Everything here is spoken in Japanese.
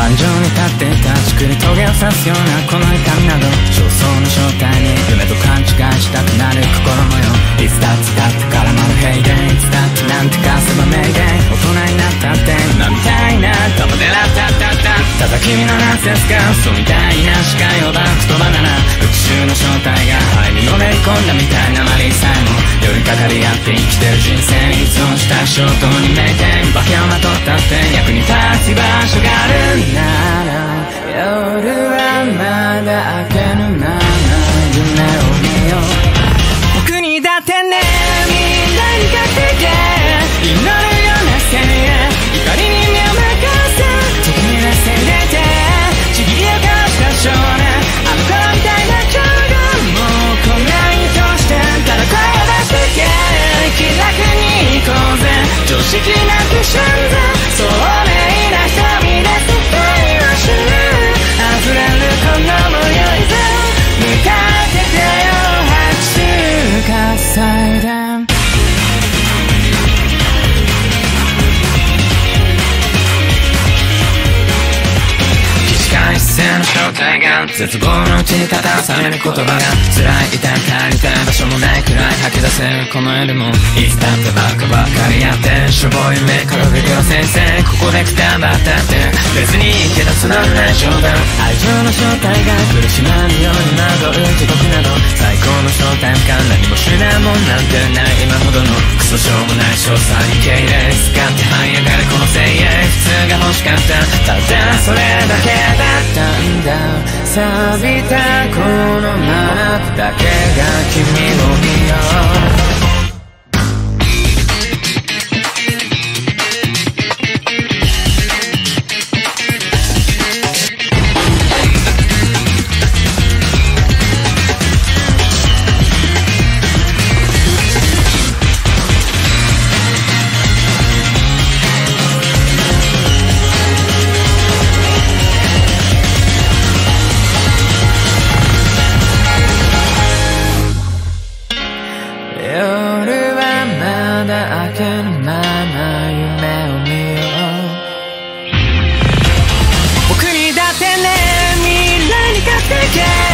盤上に立って立ちくり峠を刺すようなこの痛みなど君のナンセンスか嘘みたいな視界をバックとバナナ復讐の正体が肺にのめり込んだみたいなマリーさえも寄りかかり合って生きてる人生に依存した衝動にメイデン化けをまとったって役に立つ場所があるなら夜はまだ明けぬまま夢を見よう僕にだってねなくの正体が絶望のうちに立たされる言葉が辛い痛い帰りたい場所もないくらい吐き出せるこの夜もいつだってばっかばかりやってしょぼい目から出るよ先生ここでくたばったって別にいけどつまんない冗談愛情の正体が苦しまぬように惑う地獄など最高の正体感何もしないもんなんてない今ほどのクソしょうもない詳細に敬礼使って這い上がるこの声援た。だそれだけだったんだ。錆びたこのマークだけが君を見よう。はまだ明けぬまま夢を見よう。僕にだってね未来に勝っていけ。